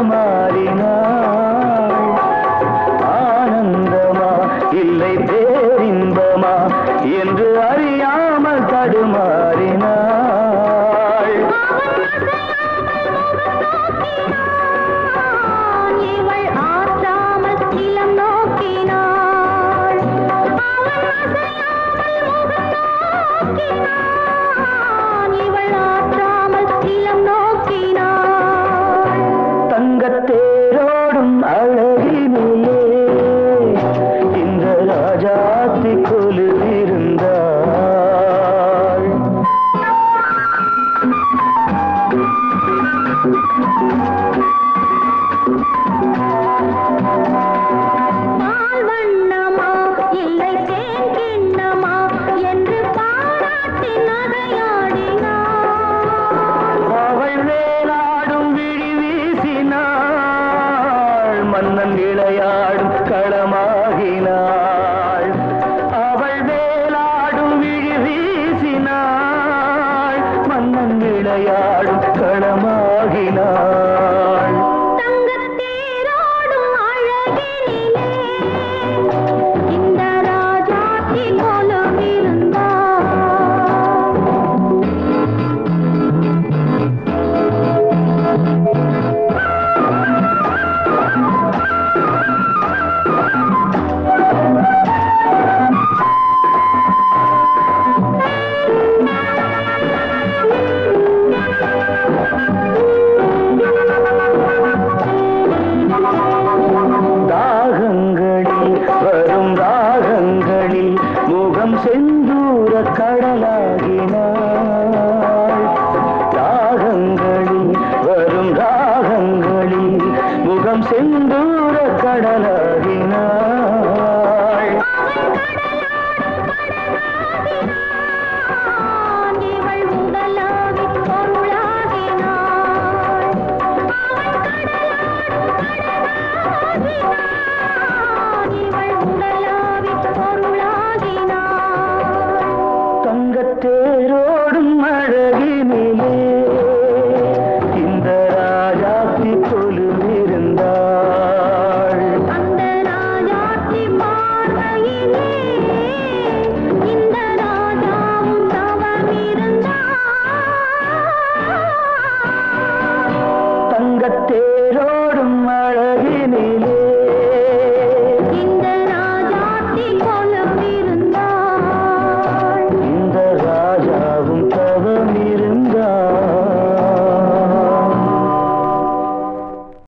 மனமா மன்னன் இளையாடும் களமாகினாள். அவள் வேலாடும் விழி வீசினாள். மன்னன் இளையாடும் tere